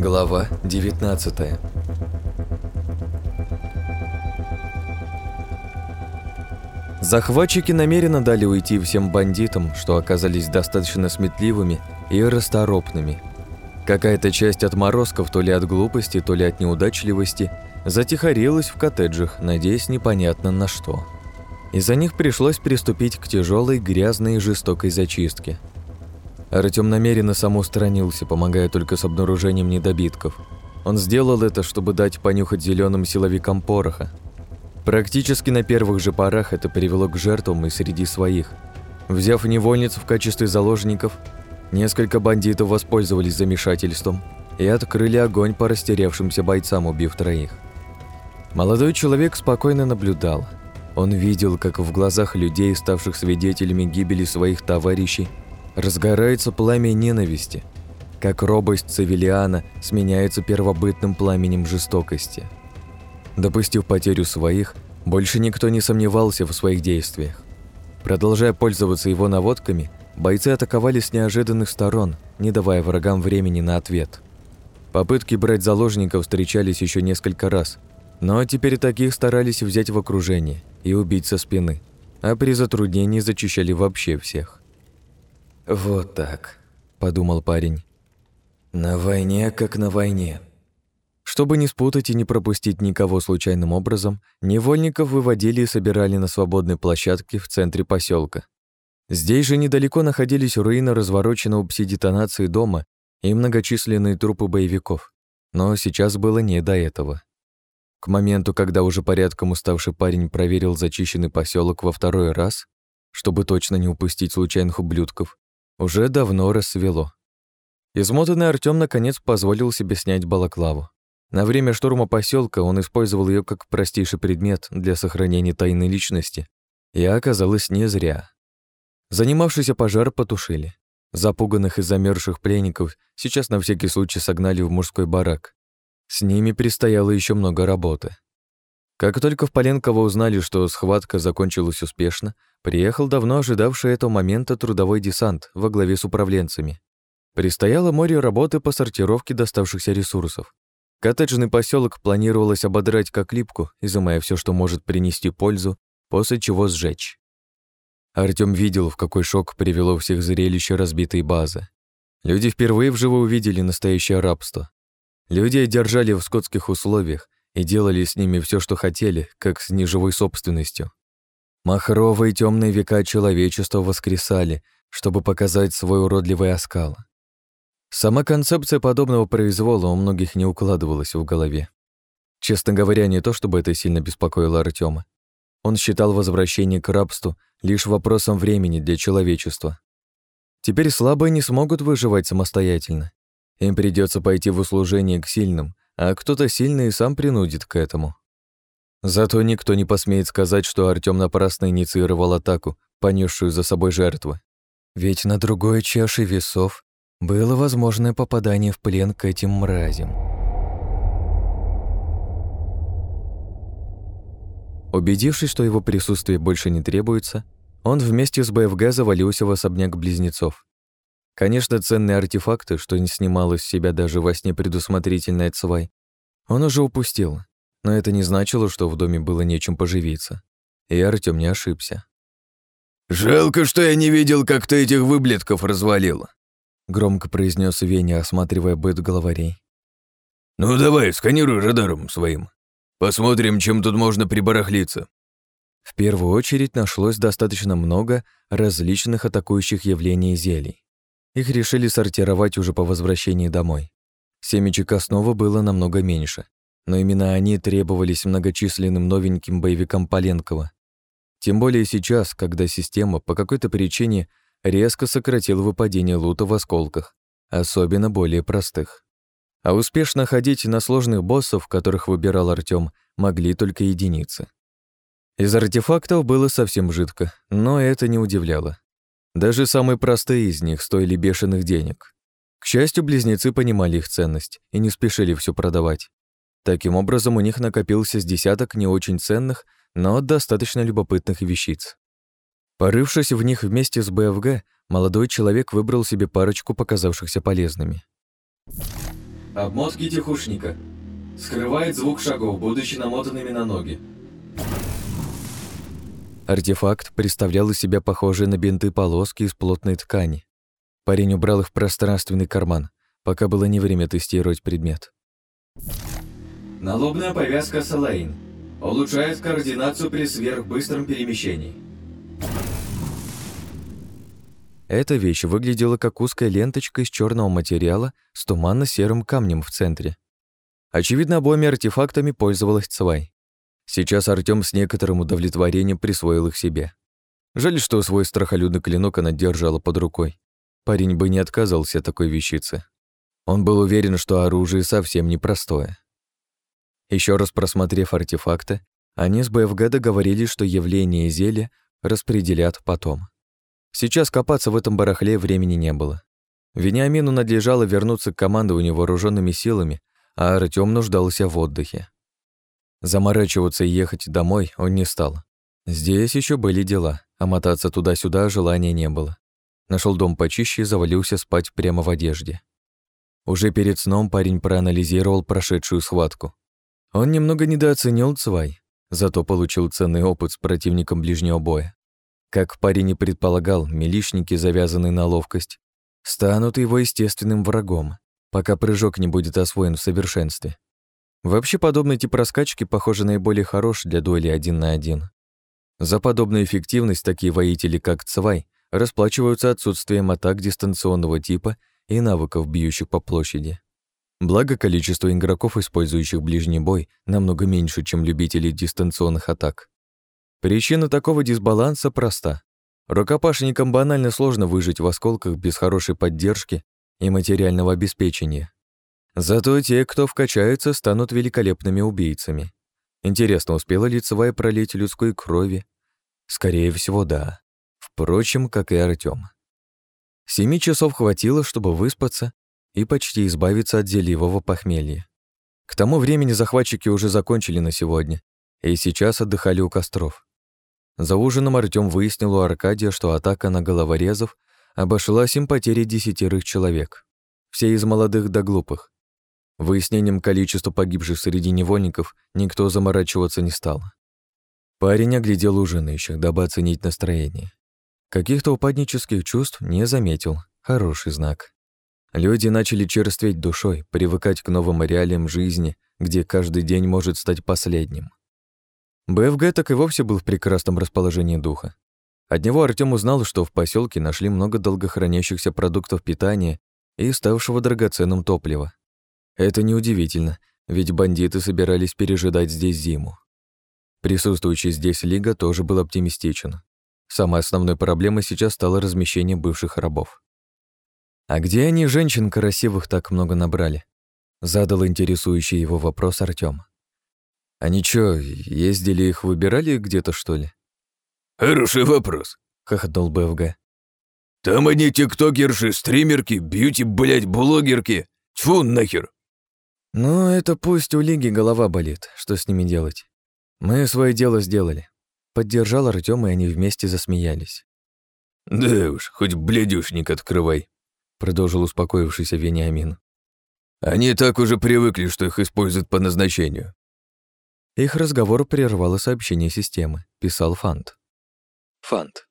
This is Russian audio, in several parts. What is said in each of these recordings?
Глава 19 Захватчики намеренно дали уйти всем бандитам, что оказались достаточно сметливыми и расторопными. Какая-то часть отморозков, то ли от глупости, то ли от неудачливости, затихарилась в коттеджах, надеясь непонятно на что. Из-за них пришлось приступить к тяжелой, грязной и жестокой зачистке. Артём намеренно самоустранился, помогая только с обнаружением недобитков. Он сделал это, чтобы дать понюхать зеленым силовикам пороха. Практически на первых же порах это привело к жертвам и среди своих. Взяв невольниц в качестве заложников, несколько бандитов воспользовались замешательством и открыли огонь по растерявшимся бойцам, убив троих. Молодой человек спокойно наблюдал. Он видел, как в глазах людей, ставших свидетелями гибели своих товарищей, разгорается пламя ненависти, как робость Цивилиана сменяется первобытным пламенем жестокости. Допустив потерю своих, больше никто не сомневался в своих действиях. Продолжая пользоваться его наводками, бойцы атаковали с неожиданных сторон, не давая врагам времени на ответ. Попытки брать заложников встречались еще несколько раз – но теперь таких старались взять в окружение и убить со спины, а при затруднении зачищали вообще всех. «Вот так», – подумал парень. «На войне, как на войне». Чтобы не спутать и не пропустить никого случайным образом, невольников выводили и собирали на свободной площадке в центре поселка. Здесь же недалеко находились руины развороченного пси-детонации дома и многочисленные трупы боевиков. Но сейчас было не до этого. К моменту, когда уже порядком уставший парень проверил зачищенный поселок во второй раз, чтобы точно не упустить случайных ублюдков, уже давно рассвело. Измотанный Артём наконец позволил себе снять балаклаву. На время штурма поселка он использовал ее как простейший предмет для сохранения тайной личности, и оказалось не зря. Занимавшийся пожар потушили. Запуганных и замерзших пленников сейчас на всякий случай согнали в мужской барак, с ними предстояло еще много работы. Как только в Поленково узнали, что схватка закончилась успешно, приехал давно ожидавший этого момента трудовой десант во главе с управленцами. Предстояло море работы по сортировке доставшихся ресурсов. Коттеджный поселок планировалось ободрать как липку, изымая все, что может принести пользу, после чего сжечь. Артём видел, в какой шок привело всех зрелище разбитой базы. Люди впервые вживую увидели настоящее рабство. Людей держали в скотских условиях и делали с ними все, что хотели, как с неживой собственностью. Махровые темные века человечества воскресали, чтобы показать свой уродливый оскал. Сама концепция подобного произвола у многих не укладывалась в голове. Честно говоря, не то чтобы это сильно беспокоило Артема. Он считал возвращение к рабству лишь вопросом времени для человечества. Теперь слабые не смогут выживать самостоятельно, им придется пойти в услужение к сильным, а кто-то сильный и сам принудит к этому. Зато никто не посмеет сказать, что Артём напрасно инициировал атаку, понесшую за собой жертвы. Ведь на другой чаше весов было возможное попадание в плен к этим мразям. Убедившись, что его присутствие больше не требуется, он вместе с БФГ завалился в особняк близнецов. Конечно, ценные артефакты, что не снимал из себя даже во сне предусмотрительный Цвай, он уже упустил, но это не значило, что в доме было нечем поживиться. И Артём не ошибся. «Жалко, что я не видел, как ты этих выблетков развалил», громко произнес Веня, осматривая быт главарей. «Ну давай, сканируй радаром своим. Посмотрим, чем тут можно прибарахлиться». В первую очередь нашлось достаточно много различных атакующих явлений зелий. Их решили сортировать уже по возвращении домой. Семечек снова было намного меньше, но именно они требовались многочисленным новеньким боевикам Поленкова. Тем более сейчас, когда система по какой-то причине резко сократила выпадение лута в осколках, особенно более простых. А успешно ходить на сложных боссов, которых выбирал Артём, могли только единицы. Из артефактов было совсем жидко, но это не удивляло. Даже самые простые из них стоили бешеных денег. К счастью, близнецы понимали их ценность и не спешили все продавать. Таким образом, у них накопился с десяток не очень ценных, но достаточно любопытных вещиц. Порывшись в них вместе с БФГ, молодой человек выбрал себе парочку, показавшихся полезными. Обмотки тихушника. Скрывает звук шагов, будучи намотанными на ноги. Артефакт представлял из себя похожие на бинты полоски из плотной ткани. Парень убрал их в пространственный карман, пока было не время тестировать предмет. Налобная повязка Салаин. Улучшает координацию при сверхбыстром перемещении. Эта вещь выглядела как узкая ленточка из черного материала с туманно-серым камнем в центре. Очевидно, обоими артефактами пользовалась Цвай. Сейчас Артём с некоторым удовлетворением присвоил их себе. Жаль, что свой страхолюдный клинок она держала под рукой. Парень бы не отказался от такой вещицы. Он был уверен, что оружие совсем непростое. Еще раз просмотрев артефакты, они с БФГ договорились, что явление зелья распределят потом. Сейчас копаться в этом барахле времени не было. Вениамину надлежало вернуться к командованию вооруженными силами, а Артём нуждался в отдыхе. Заморачиваться и ехать домой он не стал. Здесь еще были дела, а мотаться туда-сюда желания не было. Нашел дом почище и завалился спать прямо в одежде. Уже перед сном парень проанализировал прошедшую схватку. Он немного недооценил Цвай, зато получил ценный опыт с противником ближнего боя. Как парень и предполагал, милишники, завязанные на ловкость, станут его естественным врагом, пока прыжок не будет освоен в совершенстве. Вообще, подобный тип раскачки, похоже, наиболее хорош для дуэли один на один. За подобную эффективность такие воители, как Цвай, расплачиваются отсутствием атак дистанционного типа и навыков, бьющих по площади. Благо, количество игроков, использующих ближний бой, намного меньше, чем любителей дистанционных атак. Причина такого дисбаланса проста. Рукопашникам банально сложно выжить в осколках без хорошей поддержки и материального обеспечения. Зато те, кто вкачается, станут великолепными убийцами. Интересно, успела ли Цвай пролить людской крови? Скорее всего, да. Впрочем, как и Артём. Семи часов хватило, чтобы выспаться и почти избавиться от зельевого похмелья. К тому времени захватчики уже закончили на сегодня и сейчас отдыхали у костров. За ужином Артём выяснил у Аркадия, что атака на головорезов обошлась им потерей десятерых человек. Все из молодых до глупых. Выяснением количества погибших среди невольников никто заморачиваться не стал. Парень оглядел ужинающих, дабы оценить настроение. Каких-то упаднических чувств не заметил. Хороший знак. Люди начали черстветь душой, привыкать к новым реалиям жизни, где каждый день может стать последним. БФГ так и вовсе был в прекрасном расположении духа. От него Артём узнал, что в поселке нашли много долгохранящихся продуктов питания и ставшего драгоценным топлива. Это неудивительно, ведь бандиты собирались пережидать здесь зиму. Присутствующий здесь Лига тоже был оптимистичен. Самой основной проблемой сейчас стало размещение бывших рабов. «А где они женщин красивых так много набрали?» Задал интересующий его вопрос Артём. Они чё, ездили их выбирали где-то, что ли? Хороший вопрос, хохотнул БФГ. Там они тиктокерши, стримерки, бьюти, блядь, блогерки. Тьфу, нахер. Ну, это пусть у Лиги голова болит, что с ними делать. Мы свое дело сделали. Поддержал Артём, и они вместе засмеялись. Да уж, хоть блядюшник открывай, продолжил успокоившийся Вениамин. Они так уже привыкли, что их используют по назначению. Их разговор прервало сообщение системы, писал Фант. Фант.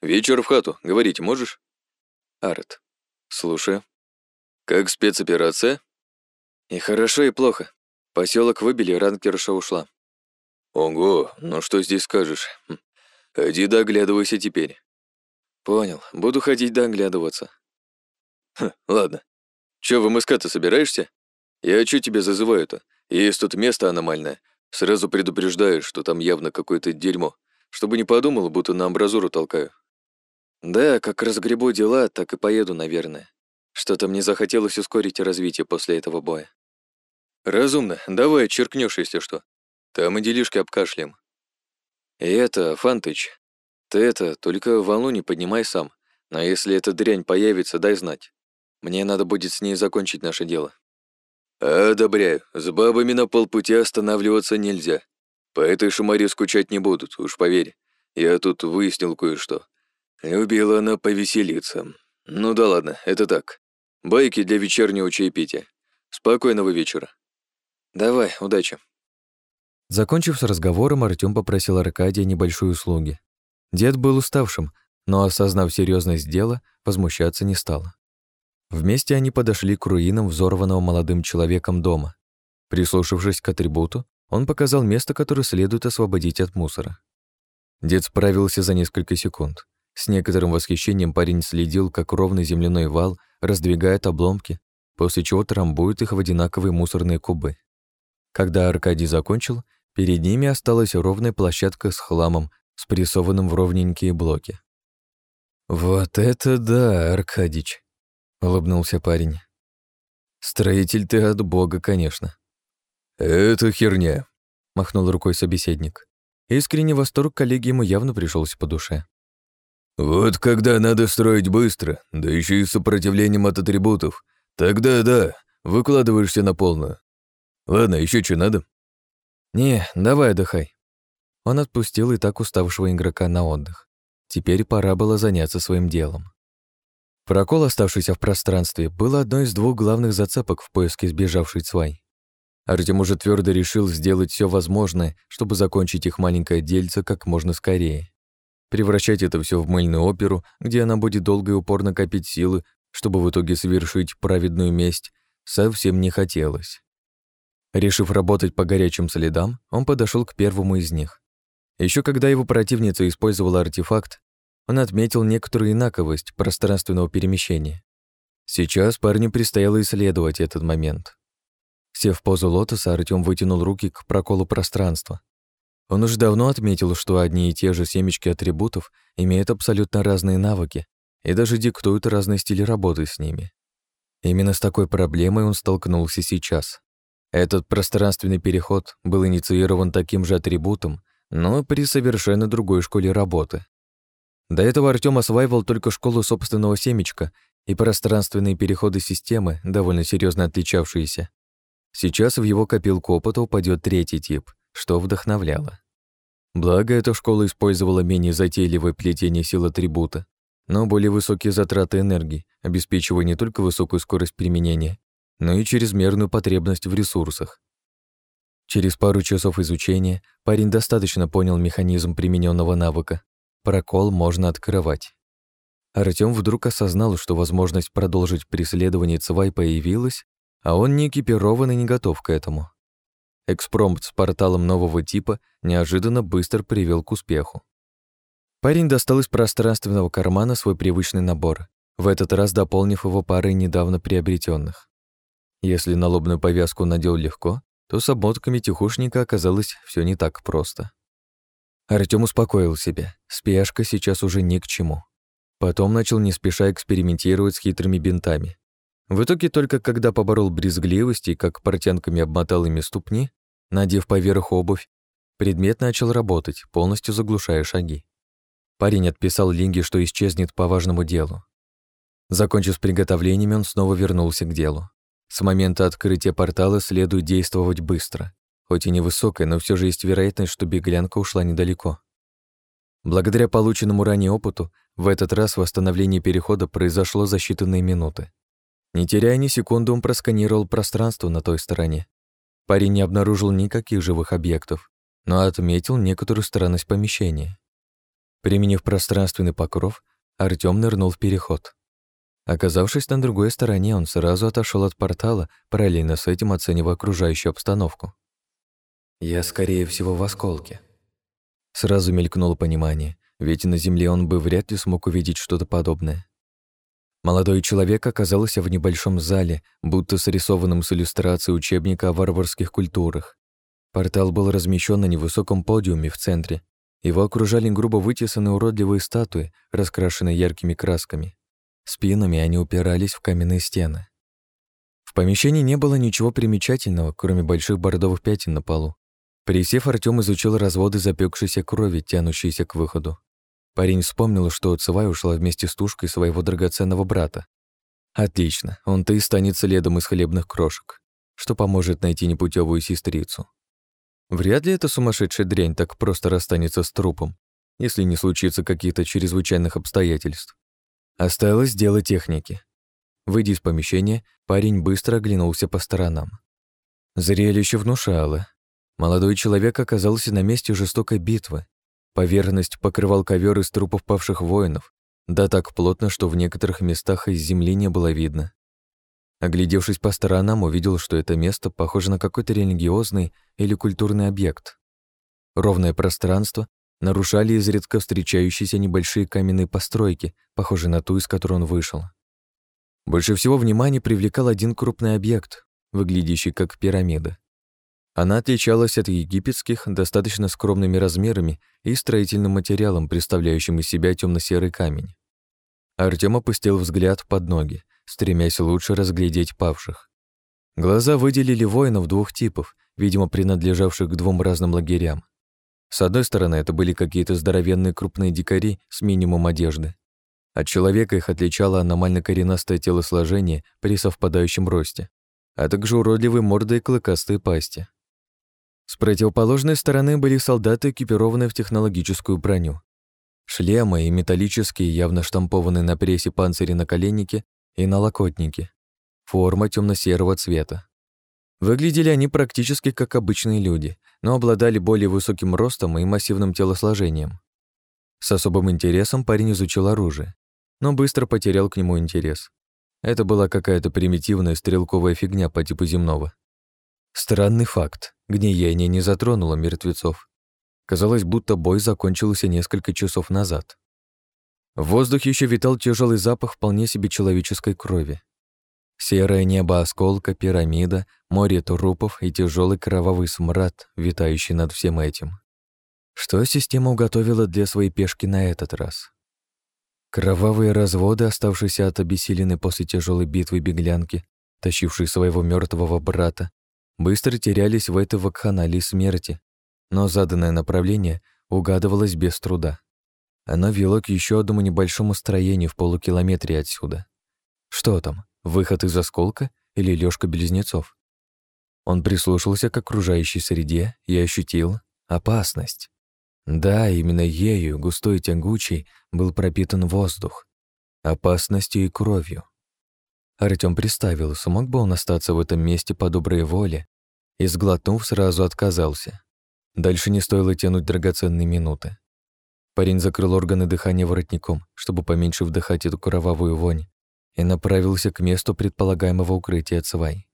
«Вечер в хату. Говорить можешь?» Арт. «Слушаю». «Как спецоперация?» «И хорошо, и плохо. Поселок выбили, ранкерша ушла». «Ого, ну что здесь скажешь? Хм. Иди доглядывайся теперь». «Понял. Буду ходить доглядываться». Хм, ладно. Чё, в МСК-то собираешься? Я чё тебя зазываю-то? Есть тут место аномальное. Сразу предупреждаю, что там явно какое-то дерьмо, чтобы не подумал, будто на амбразуру толкаю. Да, как разгребу дела, так и поеду, наверное. Что-то мне захотелось ускорить развитие после этого боя. Разумно, давай черкнешь, если что. Там и делишки обкашлем. И это, Фантыч, ты это, только волну не поднимай сам. Но если эта дрянь появится, дай знать. Мне надо будет с ней закончить наше дело. «Одобряю. С бабами на полпути останавливаться нельзя. По этой шумаре скучать не будут, уж поверь. Я тут выяснил кое-что. Любила она повеселиться. Ну да ладно, это так. Байки для вечернего чаепития. Спокойного вечера. Давай, удачи. Закончив с разговором, Артём попросил Аркадия небольшой услуги. Дед был уставшим, но, осознав серьезность дела, возмущаться не стал. Вместе они подошли к руинам взорванного молодым человеком дома. Прислушавшись к атрибуту, он показал место, которое следует освободить от мусора. Дед справился за несколько секунд. С некоторым восхищением парень следил, как ровный земляной вал раздвигает обломки, после чего трамбует их в одинаковые мусорные кубы. Когда Аркадий закончил, перед ними осталась ровная площадка с хламом, спрессованным в ровненькие блоки. «Вот это да, Аркадич!» — улыбнулся парень. «Строитель ты от бога, конечно». «Это херня», — махнул рукой собеседник. Искренний восторг коллеги ему явно пришелся по душе. «Вот когда надо строить быстро, да еще и с сопротивлением от атрибутов, тогда да, выкладываешься на полную. Ладно, еще что надо?» «Не, давай отдыхай». Он отпустил и так уставшего игрока на отдых. Теперь пора было заняться своим делом. Прокол, оставшийся в пространстве, был одной из двух главных зацепок в поиске сбежавшей Цвай. Артем уже твердо решил сделать все возможное, чтобы закончить их маленькое дельце как можно скорее. Превращать это все в мыльную оперу, где она будет долго и упорно копить силы, чтобы в итоге совершить праведную месть, совсем не хотелось. Решив работать по горячим следам, он подошел к первому из них. Еще когда его противница использовала артефакт, он отметил некоторую инаковость пространственного перемещения. Сейчас парню предстояло исследовать этот момент. Сев в позу лотоса, Артём вытянул руки к проколу пространства. Он уже давно отметил, что одни и те же семечки атрибутов имеют абсолютно разные навыки и даже диктуют разные стили работы с ними. Именно с такой проблемой он столкнулся сейчас. Этот пространственный переход был инициирован таким же атрибутом, но при совершенно другой школе работы. До этого Артём осваивал только школу собственного семечка и пространственные переходы системы, довольно серьезно отличавшиеся. Сейчас в его копилку опыта упадет третий тип, что вдохновляло. Благо, эта школа использовала менее затейливое плетение сил атрибута, но более высокие затраты энергии, обеспечивая не только высокую скорость применения, но и чрезмерную потребность в ресурсах. Через пару часов изучения парень достаточно понял механизм примененного навыка. Прокол можно открывать. Артём вдруг осознал, что возможность продолжить преследование Цвай появилась, а он не экипирован и не готов к этому. Экспромт с порталом нового типа неожиданно быстро привел к успеху. Парень достал из пространственного кармана свой привычный набор, в этот раз дополнив его парой недавно приобретенных. Если налобную повязку надел легко, то с обмотками тихушника оказалось все не так просто. Артём успокоил себя, спешка сейчас уже ни к чему. Потом начал не спеша экспериментировать с хитрыми бинтами. В итоге только когда поборол брезгливость и как портянками обмотал ими ступни, надев поверх обувь, предмет начал работать, полностью заглушая шаги. Парень отписал Линге, что исчезнет по важному делу. Закончив с приготовлениями, он снова вернулся к делу. С момента открытия портала следует действовать быстро. Хоть и невысокая, но все же есть вероятность, что беглянка ушла недалеко. Благодаря полученному ранее опыту, в этот раз восстановление перехода произошло за считанные минуты. Не теряя ни секунды, он просканировал пространство на той стороне. Парень не обнаружил никаких живых объектов, но отметил некоторую странность помещения. Применив пространственный покров, Артём нырнул в переход. Оказавшись на другой стороне, он сразу отошел от портала, параллельно с этим оценивая окружающую обстановку. «Я, скорее всего, в осколке». Сразу мелькнуло понимание, ведь на Земле он бы вряд ли смог увидеть что-то подобное. Молодой человек оказался в небольшом зале, будто срисованном с иллюстрацией учебника о варварских культурах. Портал был размещен на невысоком подиуме в центре. Его окружали грубо вытесанные уродливые статуи, раскрашенные яркими красками. Спинами они упирались в каменные стены. В помещении не было ничего примечательного, кроме больших бордовых пятен на полу. Присев, Артём изучил разводы запекшейся крови, тянущиеся к выходу. Парень вспомнил, что Цевай ушла вместе с тушкой своего драгоценного брата. Отлично, он-то и станет следом из хлебных крошек, что поможет найти непутевую сестрицу. Вряд ли эта сумасшедшая дрянь так просто расстанется с трупом, если не случится каких-то чрезвычайных обстоятельств. Осталось дело техники. Выйдя из помещения, парень быстро оглянулся по сторонам. Зрелище внушало. Молодой человек оказался на месте жестокой битвы. Поверхность покрывал ковер из трупов павших воинов, да так плотно, что в некоторых местах из земли не было видно. Оглядевшись по сторонам, увидел, что это место похоже на какой-то религиозный или культурный объект. Ровное пространство нарушали изредка встречающиеся небольшие каменные постройки, похожие на ту, из которой он вышел. Больше всего внимания привлекал один крупный объект, выглядящий как пирамида. Она отличалась от египетских достаточно скромными размерами и строительным материалом, представляющим из себя темно серый камень. Артём опустил взгляд под ноги, стремясь лучше разглядеть павших. Глаза выделили воинов двух типов, видимо, принадлежавших к двум разным лагерям. С одной стороны, это были какие-то здоровенные крупные дикари с минимум одежды. От человека их отличало аномально коренастое телосложение при совпадающем росте, а также уродливые морды и клыкастые пасти. С противоположной стороны были солдаты, экипированные в технологическую броню. Шлемы и металлические, явно штампованные на прессе панцири на коленнике и на локотнике. Форма темно серого цвета. Выглядели они практически как обычные люди, но обладали более высоким ростом и массивным телосложением. С особым интересом парень изучил оружие, но быстро потерял к нему интерес. Это была какая-то примитивная стрелковая фигня по типу земного. Странный факт. Гниение не затронуло мертвецов. Казалось, будто бой закончился несколько часов назад. В воздухе еще витал тяжелый запах вполне себе человеческой крови. Серое небо осколка, пирамида, море трупов и тяжелый кровавый смрад, витающий над всем этим. Что система уготовила для своей пешки на этот раз? Кровавые разводы, оставшиеся от обессиленной после тяжелой битвы беглянки, тащившей своего мертвого брата, быстро терялись в этой вакханалии смерти, но заданное направление угадывалось без труда. Оно вело к еще одному небольшому строению в полукилометре отсюда. Что там? Выход из осколка или лёжка близнецов? Он прислушался к окружающей среде и ощутил опасность. Да, именно ею, густой и тягучей, был пропитан воздух. Опасностью и кровью. Артём представил, смог бы он остаться в этом месте по доброй воле, и, сглотнув, сразу отказался. Дальше не стоило тянуть драгоценные минуты. Парень закрыл органы дыхания воротником, чтобы поменьше вдыхать эту кровавую вонь, и направился к месту предполагаемого укрытия Цвай.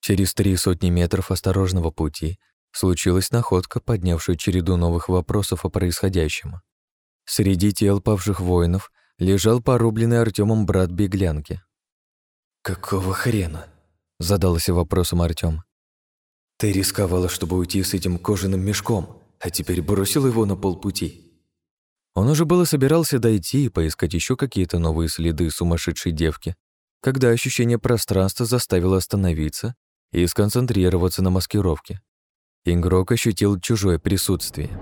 Через три сотни метров осторожного пути случилась находка, поднявшая череду новых вопросов о происходящем. Среди тел павших воинов лежал порубленный Артемом брат беглянки. «Какого хрена?» — задался вопросом Артем. «Ты рисковала, чтобы уйти с этим кожаным мешком, а теперь бросил его на полпути». Он уже было собирался дойти и поискать еще какие-то новые следы сумасшедшей девки, когда ощущение пространства заставило остановиться и сконцентрироваться на маскировке. Игрок ощутил чужое присутствие.